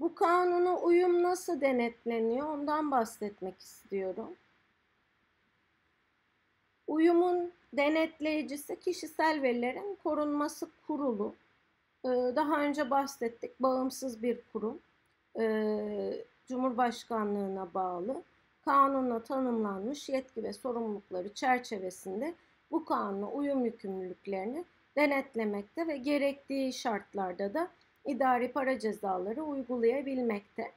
Bu kanuna uyum nasıl denetleniyor ondan bahsetmek istiyorum. Uyumun denetleyicisi kişisel verilerin korunması kurulu. Ee, daha önce bahsettik bağımsız bir kurum. Ee, Cumhurbaşkanlığına bağlı kanunla tanımlanmış yetki ve sorumlulukları çerçevesinde bu kanuna uyum yükümlülüklerini denetlemekte ve gerektiği şartlarda da idari para cezaları uygulayabilmekte.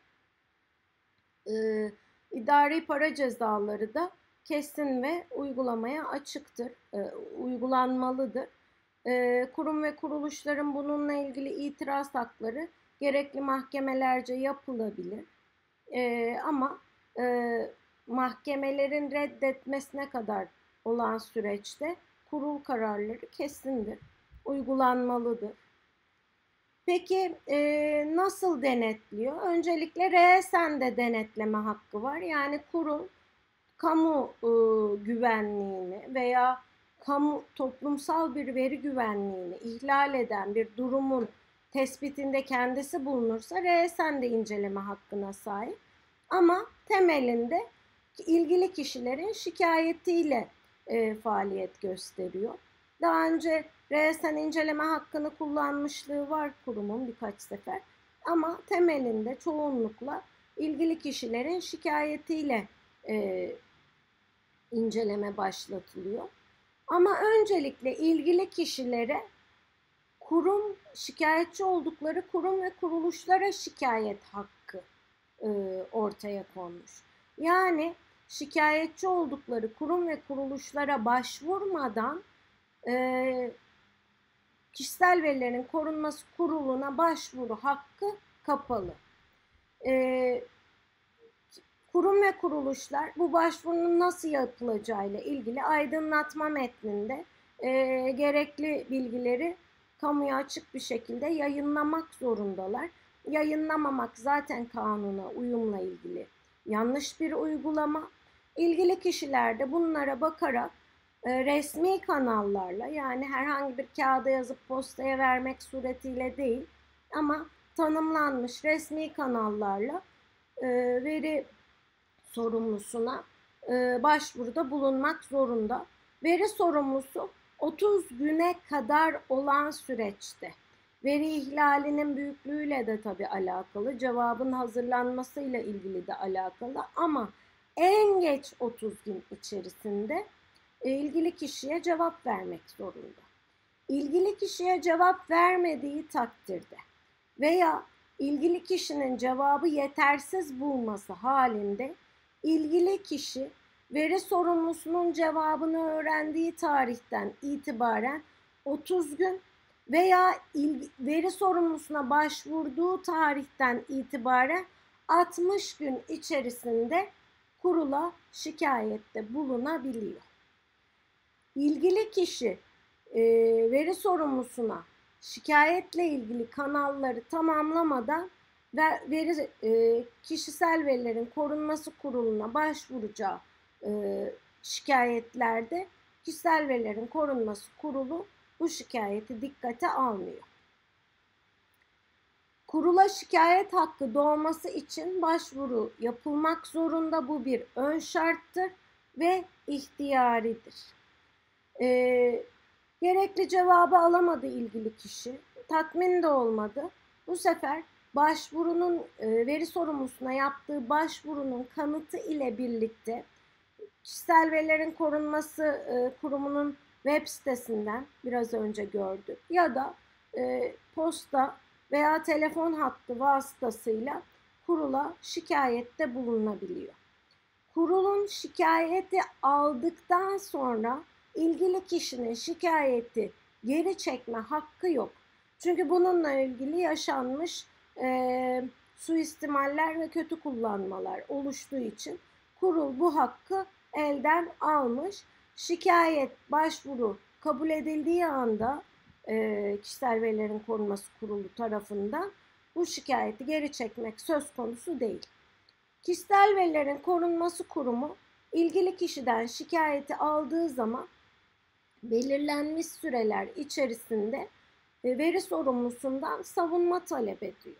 Ee, idari para cezaları da kesin ve uygulamaya açıktır, e, uygulanmalıdır. E, kurum ve kuruluşların bununla ilgili itiraz hakları gerekli mahkemelerce yapılabilir. E, ama e, mahkemelerin reddetmesine kadar olan süreçte kurul kararları kesindir, uygulanmalıdır. Peki e, nasıl denetliyor? Öncelikle RSN'de denetleme hakkı var. Yani kurul kamu e, güvenliğini veya kamu toplumsal bir veri güvenliğini ihlal eden bir durumun tespitinde kendisi bulunursa RSN de inceleme hakkına sahip. Ama temelinde ilgili kişilerin şikayetiyle e, faaliyet gösteriyor. Daha önce RSN inceleme hakkını kullanmışlığı var kurumun birkaç sefer. Ama temelinde çoğunlukla ilgili kişilerin şikayetiyle e, inceleme başlatılıyor. Ama öncelikle ilgili kişilere kurum şikayetçi oldukları kurum ve kuruluşlara şikayet hakkı e, ortaya konmuş. Yani şikayetçi oldukları kurum ve kuruluşlara başvurmadan e, kişisel verilerin korunması kuruluna başvuru hakkı kapalı. E, kurum ve kuruluşlar bu başvurunun nasıl yapılacağıyla ilgili aydınlatma metninde e, gerekli bilgileri kamuya açık bir şekilde yayınlamak zorundalar. Yayınlamamak zaten kanuna uyumla ilgili yanlış bir uygulama. İlgili kişiler de bunlara bakarak resmi kanallarla yani herhangi bir kağıda yazıp postaya vermek suretiyle değil ama tanımlanmış resmi kanallarla veri sorumlusuna başvuruda bulunmak zorunda. Veri sorumlusu 30 güne kadar olan süreçte veri ihlalinin büyüklüğüyle de tabii alakalı, cevabın hazırlanmasıyla ilgili de alakalı ama en geç 30 gün içerisinde ilgili kişiye cevap vermek zorunda. İlgili kişiye cevap vermediği takdirde veya ilgili kişinin cevabı yetersiz bulması halinde ilgili kişi veri sorumlusunun cevabını öğrendiği tarihten itibaren 30 gün veya il, veri sorumlusuna başvurduğu tarihten itibaren 60 gün içerisinde kurula şikayette bulunabiliyor. İlgili kişi e, veri sorumlusuna şikayetle ilgili kanalları tamamlamadan ve veri e, kişisel verilerin korunması kuruluna başvuracağı e, şikayetlerde kişisel verilerin korunması kurulu bu şikayeti dikkate almıyor. Kurula şikayet hakkı doğması için başvuru yapılmak zorunda. Bu bir ön şarttır ve ihtiyaridir. Ee, gerekli cevabı alamadı ilgili kişi. Tatmin de olmadı. Bu sefer başvurunun e, veri sorumlusuna yaptığı başvurunun kanıtı ile birlikte kişisel verilerin korunması e, kurumunun web sitesinden biraz önce gördük ya da e, posta veya telefon hattı vasıtasıyla kurula şikayette bulunabiliyor. Kurulun şikayeti aldıktan sonra ilgili kişinin şikayeti geri çekme hakkı yok. Çünkü bununla ilgili yaşanmış e, suistimaller ve kötü kullanmalar oluştuğu için kurul bu hakkı elden almış. Şikayet, başvuru kabul edildiği anda e, kişisel verilerin korunması kurulu tarafından bu şikayeti geri çekmek söz konusu değil. Kişisel verilerin korunması kurumu ilgili kişiden şikayeti aldığı zaman belirlenmiş süreler içerisinde veri sorumlusundan savunma talep ediyor.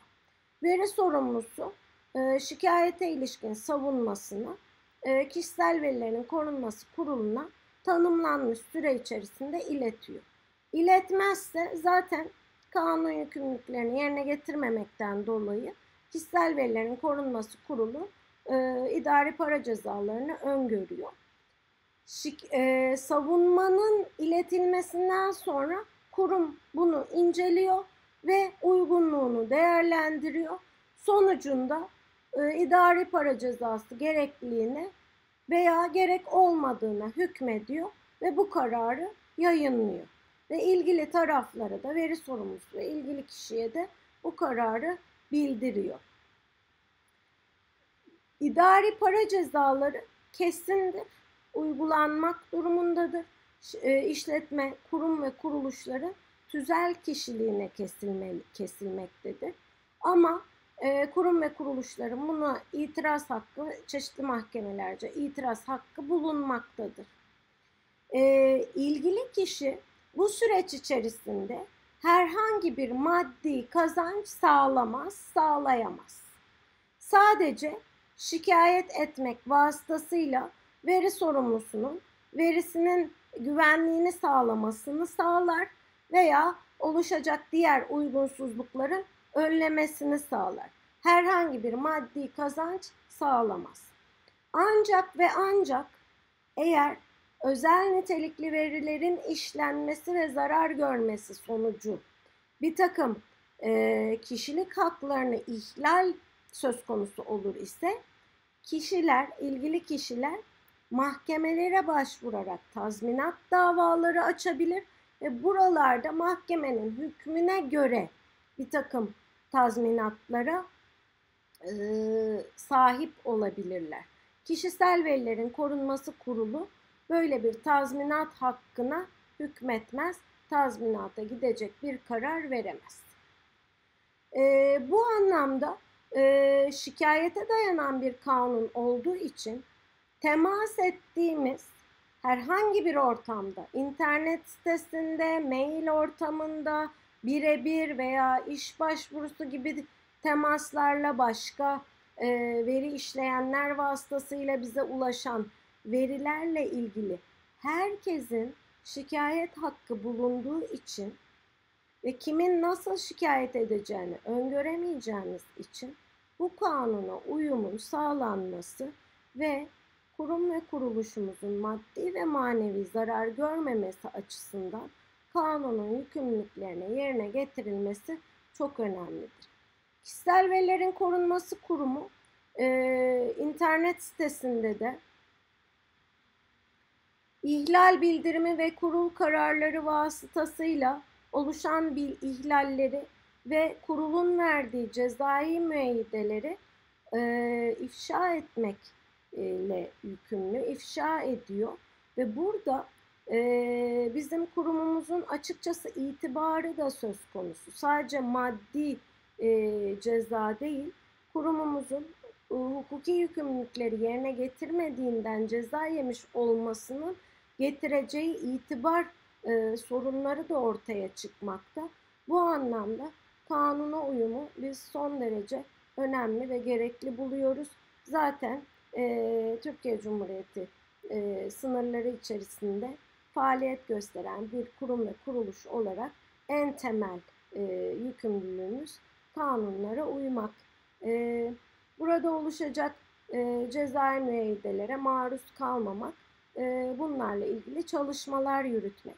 Veri sorumlusu e, şikayete ilişkin savunmasını e, kişisel verilerin korunması kuruluna tanımlanmış süre içerisinde iletiyor. İletmezse zaten kanun yükümlülüklerini yerine getirmemekten dolayı kişisel verilerin korunması kurulu e, idari para cezalarını öngörüyor. Şik, e, savunmanın iletilmesinden sonra kurum bunu inceliyor ve uygunluğunu değerlendiriyor. Sonucunda e, idari para cezası gerekliliğine veya gerek olmadığına hükmediyor ve bu kararı yayınlıyor. Ve ilgili taraflara da veri sorumlusu ve ilgili kişiye de bu kararı bildiriyor. İdari para cezaları kesindir, uygulanmak durumundadır. E, işletme, kurum ve kuruluşların tüzel kişiliğine kesilmeli, kesilmektedir. Ama e, kurum ve kuruluşların buna itiraz hakkı çeşitli mahkemelerce itiraz hakkı bulunmaktadır. E, ilgili kişi bu süreç içerisinde herhangi bir maddi kazanç sağlamaz, sağlayamaz. Sadece şikayet etmek vasıtasıyla veri sorumlusunun verisinin güvenliğini sağlamasını sağlar veya oluşacak diğer uygunsuzlukların önlemesini sağlar. Herhangi bir maddi kazanç sağlamaz. Ancak ve ancak eğer özel nitelikli verilerin işlenmesi ve zarar görmesi sonucu bir takım e, kişilik haklarını ihlal söz konusu olur ise kişiler, ilgili kişiler mahkemelere başvurarak tazminat davaları açabilir ve buralarda mahkemenin hükmüne göre bir takım tazminatlara e, sahip olabilirler. Kişisel verilerin korunması kurulu böyle bir tazminat hakkına hükmetmez, tazminata gidecek bir karar veremez. E, bu anlamda e, şikayete dayanan bir kanun olduğu için temas ettiğimiz herhangi bir ortamda, internet sitesinde, mail ortamında, birebir veya iş başvurusu gibi temaslarla başka e, veri işleyenler vasıtasıyla bize ulaşan verilerle ilgili herkesin şikayet hakkı bulunduğu için ve kimin nasıl şikayet edeceğini öngöremeyeceğimiz için bu kanuna uyumun sağlanması ve kurum ve kuruluşumuzun maddi ve manevi zarar görmemesi açısından kanunun yükümlülüklerine yerine getirilmesi çok önemlidir. Kişisel verilerin korunması kurumu e, internet sitesinde de ihlal bildirimi ve kurul kararları vasıtasıyla oluşan bil ihlalleri ve kurulun verdiği cezai müeyyideleri e, ifşa etmekle yükümlü, ifşa ediyor ve burada e, bizim kurumumuzun açıkçası itibarı da söz konusu. Sadece maddi e, ceza değil, kurumumuzun e, hukuki yükümlülükleri yerine getirmediğinden ceza yemiş olmasının getireceği itibar e, sorunları da ortaya çıkmakta. Bu anlamda kanuna uyumu biz son derece önemli ve gerekli buluyoruz. Zaten e, Türkiye Cumhuriyeti e, sınırları içerisinde faaliyet gösteren bir kurum ve kuruluş olarak en temel e, yükümlülüğümüz kanunlara uymak. E, burada oluşacak e, cezai müeyyidelere maruz kalmamak, e, bunlarla ilgili çalışmalar yürütmek.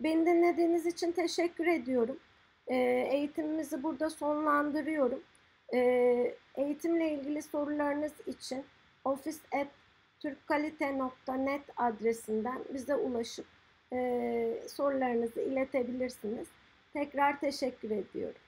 Beni dinlediğiniz için teşekkür ediyorum. E, eğitimimizi burada sonlandırıyorum. E, eğitimle ilgili sorularınız için office.turkkalite.net adresinden bize ulaşıp e, sorularınızı iletebilirsiniz. Tekrar teşekkür ediyorum.